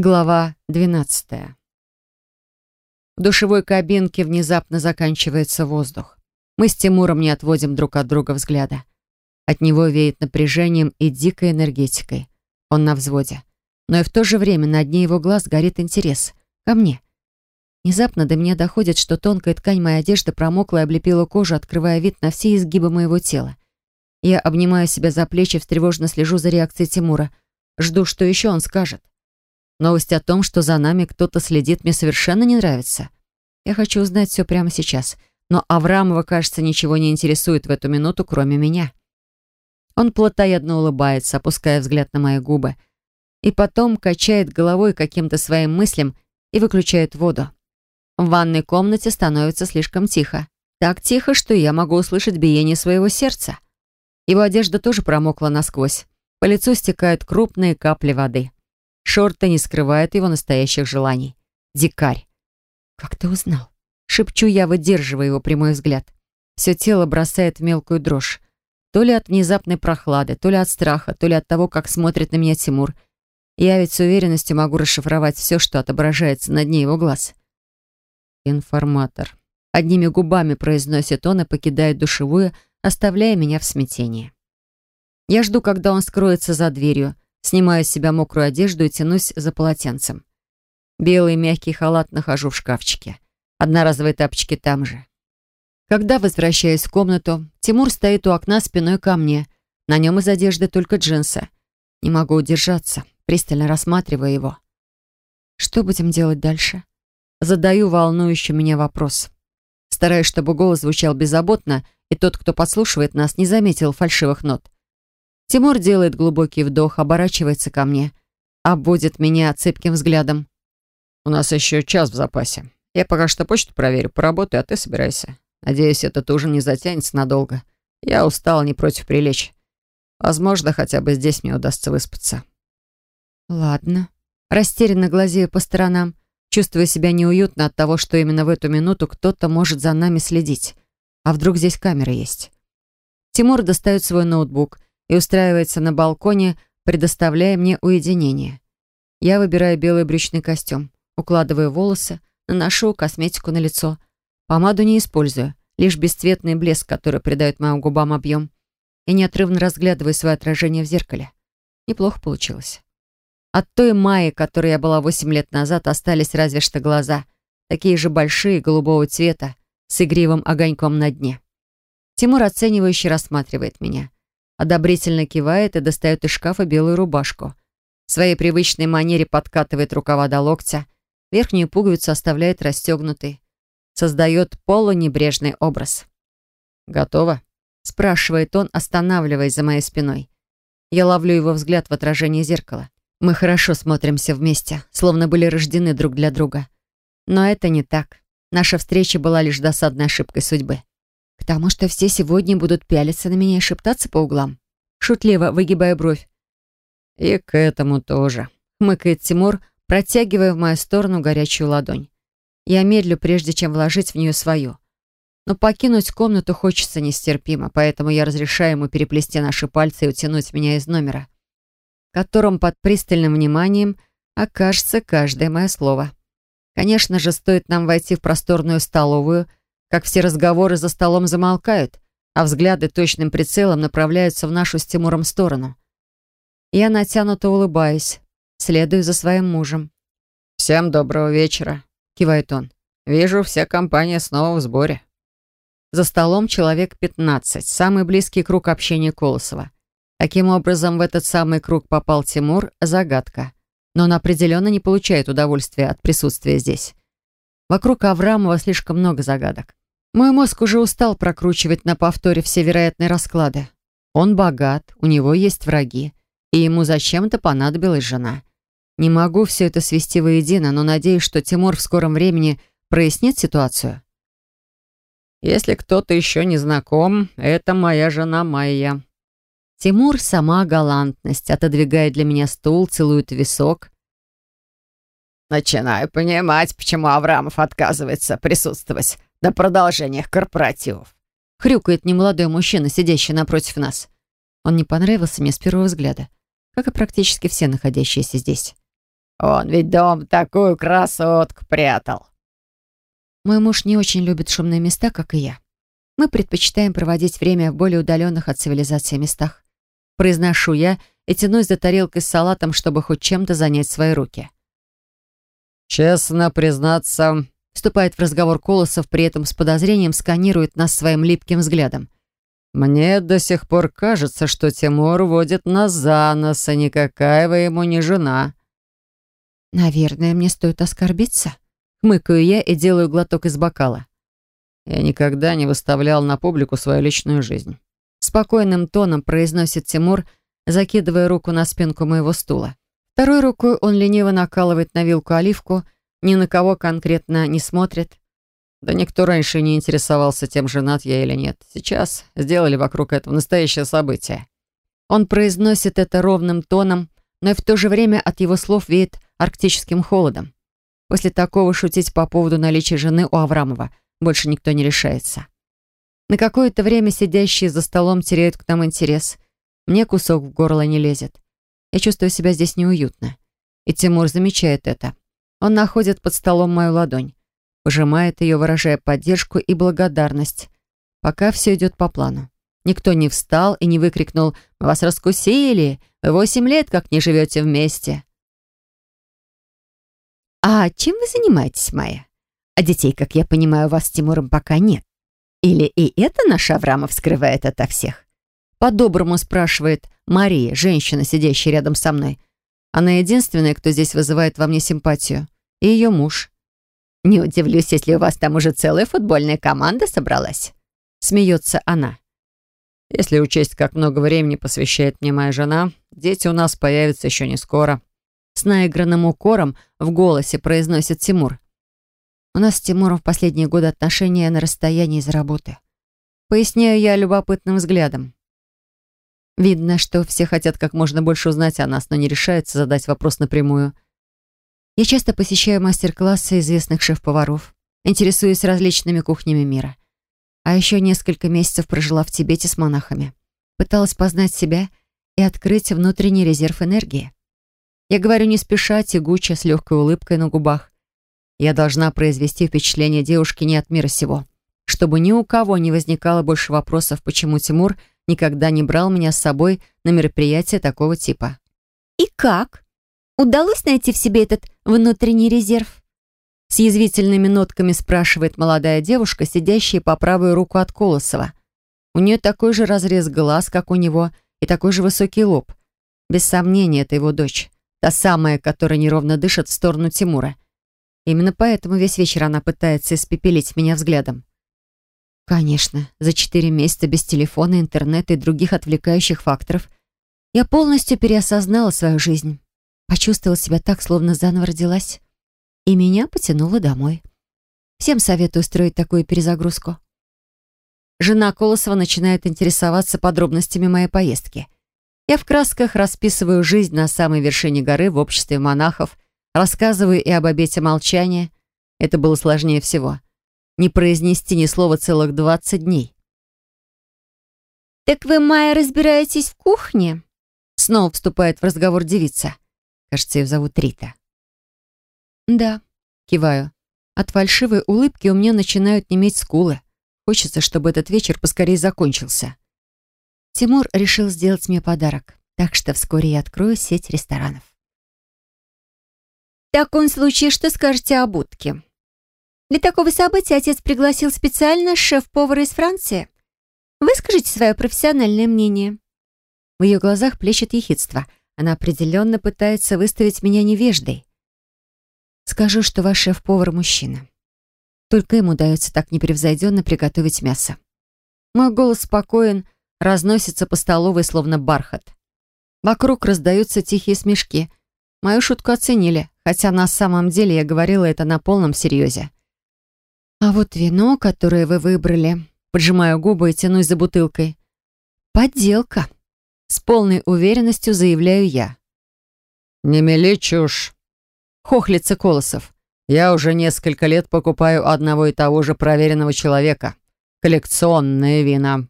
Глава 12. В душевой кабинке внезапно заканчивается воздух. Мы с Тимуром не отводим друг от друга взгляда. От него веет напряжением и дикой энергетикой. Он на взводе. Но и в то же время на дне его глаз горит интерес. Ко мне. Внезапно до меня доходит, что тонкая ткань моей одежды промокла и облепила кожу, открывая вид на все изгибы моего тела. Я обнимаю себя за плечи, встревоженно слежу за реакцией Тимура. Жду, что еще он скажет. Новость о том, что за нами кто-то следит, мне совершенно не нравится. Я хочу узнать все прямо сейчас. Но Аврамова, кажется, ничего не интересует в эту минуту, кроме меня. Он плотоядно улыбается, опуская взгляд на мои губы. И потом качает головой каким-то своим мыслям и выключает воду. В ванной комнате становится слишком тихо. Так тихо, что я могу услышать биение своего сердца. Его одежда тоже промокла насквозь. По лицу стекают крупные капли воды. Шорты не скрывают его настоящих желаний. Дикарь. «Как ты узнал?» Шепчу я, выдерживая его прямой взгляд. Все тело бросает в мелкую дрожь. То ли от внезапной прохлады, то ли от страха, то ли от того, как смотрит на меня Тимур. Я ведь с уверенностью могу расшифровать все, что отображается на дне его глаз. «Информатор». Одними губами произносит он и покидает душевую, оставляя меня в смятении. Я жду, когда он скроется за дверью, Снимаю с себя мокрую одежду и тянусь за полотенцем. Белый мягкий халат нахожу в шкафчике. Одноразовые тапочки там же. Когда возвращаюсь в комнату, Тимур стоит у окна спиной ко мне. На нем из одежды только джинсы. Не могу удержаться, пристально рассматривая его. Что будем делать дальше? Задаю волнующий меня вопрос. Стараюсь, чтобы голос звучал беззаботно, и тот, кто подслушивает нас, не заметил фальшивых нот. Тимур делает глубокий вдох, оборачивается ко мне, обводит меня цепким взглядом. «У нас еще час в запасе. Я пока что почту проверю, поработаю, а ты собирайся. Надеюсь, этот ужин не затянется надолго. Я устал, не против прилечь. Возможно, хотя бы здесь мне удастся выспаться». «Ладно». Растерянно глазею по сторонам, чувствуя себя неуютно от того, что именно в эту минуту кто-то может за нами следить. А вдруг здесь камера есть? Тимур достает свой ноутбук и устраивается на балконе, предоставляя мне уединение. Я выбираю белый брючный костюм, укладываю волосы, наношу косметику на лицо. Помаду не использую, лишь бесцветный блеск, который придает моим губам объем. И неотрывно разглядываю свое отражение в зеркале. Неплохо получилось. От той Майи, которой я была восемь лет назад, остались разве что глаза, такие же большие, голубого цвета, с игривым огоньком на дне. Тимур оценивающе рассматривает меня одобрительно кивает и достает из шкафа белую рубашку. В своей привычной манере подкатывает рукава до локтя, верхнюю пуговицу оставляет расстегнутой. Создает полунебрежный образ. «Готово?» — спрашивает он, останавливаясь за моей спиной. Я ловлю его взгляд в отражении зеркала. Мы хорошо смотримся вместе, словно были рождены друг для друга. Но это не так. Наша встреча была лишь досадной ошибкой судьбы. К тому, что все сегодня будут пялиться на меня и шептаться по углам. Шутливо выгибая бровь. «И к этому тоже», — хмыкает Тимур, протягивая в мою сторону горячую ладонь. Я медлю, прежде чем вложить в нее свою. Но покинуть комнату хочется нестерпимо, поэтому я разрешаю ему переплести наши пальцы и утянуть меня из номера, в котором под пристальным вниманием окажется каждое мое слово. Конечно же, стоит нам войти в просторную столовую — как все разговоры за столом замолкают, а взгляды точным прицелом направляются в нашу с Тимуром сторону. Я натянуто улыбаюсь, следую за своим мужем. «Всем доброго вечера», — кивает он. «Вижу, вся компания снова в сборе». За столом человек 15, самый близкий круг общения Колосова. Каким образом в этот самый круг попал Тимур — загадка. Но он определенно не получает удовольствия от присутствия здесь. Вокруг Аврамова слишком много загадок. Мой мозг уже устал прокручивать на повторе все вероятные расклады. Он богат, у него есть враги, и ему зачем-то понадобилась жена. Не могу все это свести воедино, но надеюсь, что Тимур в скором времени прояснит ситуацию. «Если кто-то еще не знаком, это моя жена Майя». Тимур сама галантность, отодвигает для меня стул, целует висок. «Начинаю понимать, почему Аврамов отказывается присутствовать на продолжениях корпоративов. Хрюкает немолодой мужчина, сидящий напротив нас. Он не понравился мне с первого взгляда, как и практически все находящиеся здесь. Он ведь дом такую красотку прятал. Мой муж не очень любит шумные места, как и я. Мы предпочитаем проводить время в более удаленных от цивилизации местах. Произношу я и тянусь за тарелкой с салатом, чтобы хоть чем-то занять свои руки. «Честно признаться...» Вступает в разговор Колосов, при этом с подозрением сканирует нас своим липким взглядом. «Мне до сих пор кажется, что Тимур водит нас за нос, а никакая вы ему не жена». «Наверное, мне стоит оскорбиться?» Хмыкаю я и делаю глоток из бокала. Я никогда не выставлял на публику свою личную жизнь. Спокойным тоном произносит Тимур, закидывая руку на спинку моего стула. Второй рукой он лениво накалывает на вилку оливку, ни на кого конкретно не смотрит. Да никто раньше не интересовался тем, женат я или нет. Сейчас сделали вокруг этого настоящее событие. Он произносит это ровным тоном, но и в то же время от его слов веет арктическим холодом. После такого шутить по поводу наличия жены у Аврамова больше никто не решается. На какое-то время сидящие за столом теряют к нам интерес. Мне кусок в горло не лезет. Я чувствую себя здесь неуютно. И Тимур замечает это. Он находит под столом мою ладонь. Пожимает ее, выражая поддержку и благодарность. Пока все идет по плану. Никто не встал и не выкрикнул «Мы вас раскусили! Вы восемь лет как не живете вместе!» «А чем вы занимаетесь, Майя? А детей, как я понимаю, у вас с Тимуром пока нет. Или и это наш Аврамов скрывает ото всех?» По-доброму спрашивает Мария, женщина, сидящая рядом со мной. Она единственная, кто здесь вызывает во мне симпатию. И ее муж. «Не удивлюсь, если у вас там уже целая футбольная команда собралась». Смеется она. «Если учесть, как много времени посвящает мне моя жена, дети у нас появятся еще не скоро», с наигранным укором в голосе произносит Тимур. У нас с Тимуром в последние годы отношения на расстоянии из работы. Поясняю я любопытным взглядом. Видно, что все хотят как можно больше узнать о нас, но не решаются задать вопрос напрямую. Я часто посещаю мастер-классы известных шеф-поваров, интересуюсь различными кухнями мира. А еще несколько месяцев прожила в Тибете с монахами. Пыталась познать себя и открыть внутренний резерв энергии. Я говорю не спеша, тягуче, с легкой улыбкой на губах. Я должна произвести впечатление девушки не от мира сего, чтобы ни у кого не возникало больше вопросов, почему Тимур никогда не брал меня с собой на мероприятия такого типа. «И как? Удалось найти в себе этот внутренний резерв?» С язвительными нотками спрашивает молодая девушка, сидящая по правую руку от Колосова. У нее такой же разрез глаз, как у него, и такой же высокий лоб. Без сомнения, это его дочь. Та самая, которая неровно дышит в сторону Тимура. Именно поэтому весь вечер она пытается испепелить меня взглядом. Конечно, за четыре месяца без телефона, интернета и других отвлекающих факторов я полностью переосознала свою жизнь. Почувствовала себя так, словно заново родилась. И меня потянуло домой. Всем советую устроить такую перезагрузку. Жена Колосова начинает интересоваться подробностями моей поездки — я в красках расписываю жизнь на самой вершине горы в обществе монахов, рассказываю и об обете молчания. Это было сложнее всего. Не произнести ни слова целых двадцать дней. «Так вы, Майя, разбираетесь в кухне?» Снова вступает в разговор девица. Кажется, ее зовут Рита. «Да», — киваю. От фальшивой улыбки у меня начинают неметь скулы. Хочется, чтобы этот вечер поскорее закончился. Тимур решил сделать мне подарок, так что вскоре я открою сеть ресторанов. В таком случае, что скажете об утке? Для такого события отец пригласил специально шеф-повара из Франции. Выскажите свое профессиональное мнение. В ее глазах плещет ехидство. Она определенно пытается выставить меня невеждой. Скажу, что ваш шеф-повар мужчина. Только ему удается так непревзойденно приготовить мясо. Мой голос спокоен, разносится по столовой, словно бархат. Вокруг раздаются тихие смешки. Мою шутку оценили, хотя на самом деле я говорила это на полном серьезе. А вот вино, которое вы выбрали, поджимаю губы и тянусь за бутылкой. Подделка. С полной уверенностью заявляю я. «Не мели чушь», — хохлится Колосов. «Я уже несколько лет покупаю одного и того же проверенного человека. Коллекционные вина».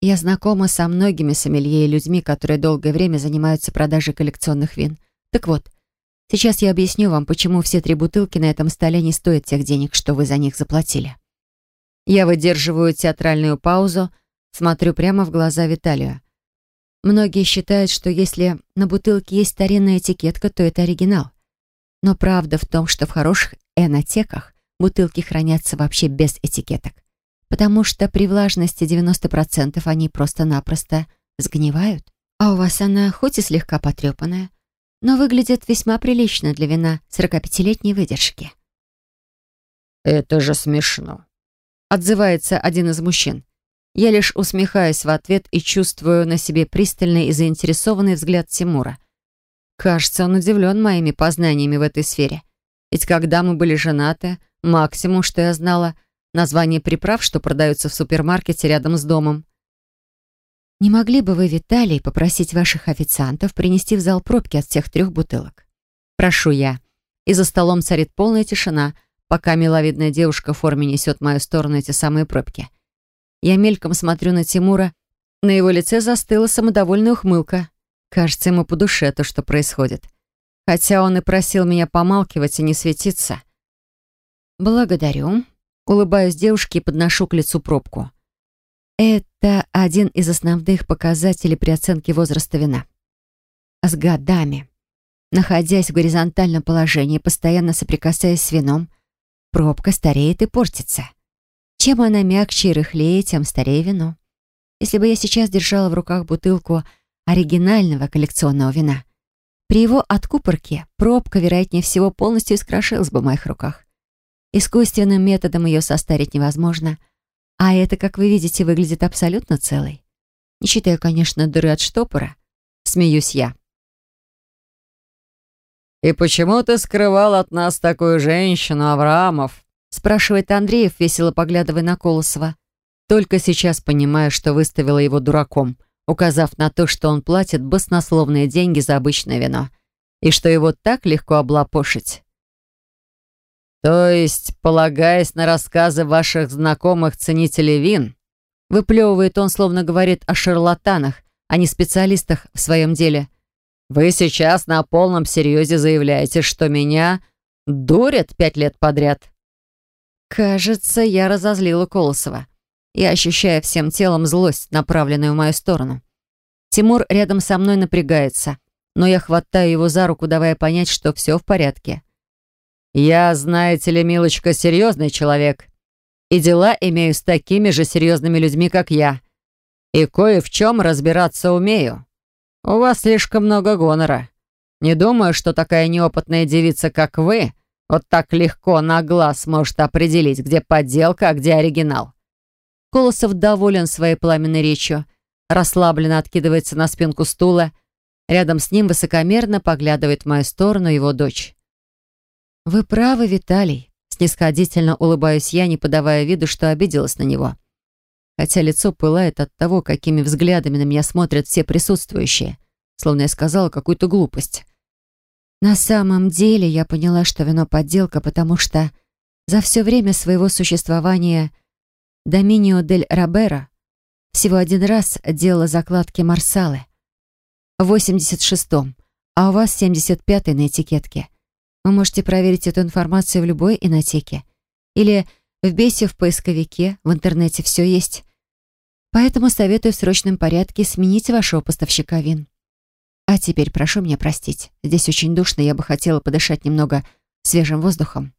Я знакома со многими сомелье и людьми, которые долгое время занимаются продажей коллекционных вин. Так вот, Сейчас я объясню вам, почему все три бутылки на этом столе не стоят тех денег, что вы за них заплатили. Я выдерживаю театральную паузу, смотрю прямо в глаза Виталию. Многие считают, что если на бутылке есть старинная этикетка, то это оригинал. Но правда в том, что в хороших энотеках бутылки хранятся вообще без этикеток. Потому что при влажности 90% они просто-напросто сгнивают. А у вас она хоть и слегка потрепанная, но выглядит весьма прилично для вина 45-летней выдержки. «Это же смешно», — отзывается один из мужчин. Я лишь усмехаюсь в ответ и чувствую на себе пристальный и заинтересованный взгляд Тимура. Кажется, он удивлен моими познаниями в этой сфере. Ведь когда мы были женаты, максимум, что я знала, название приправ, что продаются в супермаркете рядом с домом. Не могли бы вы, Виталий, попросить ваших официантов принести в зал пробки от всех трех бутылок? Прошу я. И за столом царит полная тишина, пока миловидная девушка в форме несет в мою сторону эти самые пробки. Я мельком смотрю на Тимура. На его лице застыла самодовольная ухмылка. Кажется, ему по душе то, что происходит. Хотя он и просил меня помалкивать и не светиться. «Благодарю». Улыбаюсь девушке и подношу к лицу пробку. Это один из основных показателей при оценке возраста вина. С годами, находясь в горизонтальном положении, постоянно соприкасаясь с вином, пробка стареет и портится. Чем она мягче и рыхлее, тем старее вино. Если бы я сейчас держала в руках бутылку оригинального коллекционного вина, при его откупорке пробка, вероятнее всего, полностью искрошилась бы в моих руках. Искусственным методом ее состарить невозможно — а это, как вы видите, выглядит абсолютно целой. Не считая, конечно, дыры от штопора. Смеюсь я. «И почему ты скрывал от нас такую женщину, Авраамов?» спрашивает Андреев, весело поглядывая на Колосова. Только сейчас понимаю, что выставила его дураком, указав на то, что он платит баснословные деньги за обычное вино, и что его так легко облапошить. «То есть, полагаясь на рассказы ваших знакомых ценителей вин, выплевывает он, словно говорит о шарлатанах, а не специалистах в своем деле. Вы сейчас на полном серьезе заявляете, что меня дурят пять лет подряд?» Кажется, я разозлила Колосова. Я ощущаю всем телом злость, направленную в мою сторону. Тимур рядом со мной напрягается, но я хватаю его за руку, давая понять, что все в порядке. Я, знаете ли, милочка, серьезный человек. И дела имею с такими же серьезными людьми, как я. И кое в чем разбираться умею. У вас слишком много гонора. Не думаю, что такая неопытная девица, как вы, вот так легко на глаз может определить, где подделка, а где оригинал. Колосов доволен своей пламенной речью, расслабленно откидывается на спинку стула. Рядом с ним высокомерно поглядывает в мою сторону его дочь. «Вы правы, Виталий», — снисходительно улыбаюсь я, не подавая виду, что обиделась на него. Хотя лицо пылает от того, какими взглядами на меня смотрят все присутствующие, словно я сказала какую-то глупость. На самом деле я поняла, что вино подделка, потому что за все время своего существования Доминио дель Робера всего один раз делала закладки Марсалы. В 86-м, а у вас 75-й на этикетке. Вы можете проверить эту информацию в любой инотеке. Или вбейте в поисковике, в интернете все есть. Поэтому советую в срочном порядке сменить вашего поставщика вин. А теперь прошу меня простить. Здесь очень душно, я бы хотела подышать немного свежим воздухом.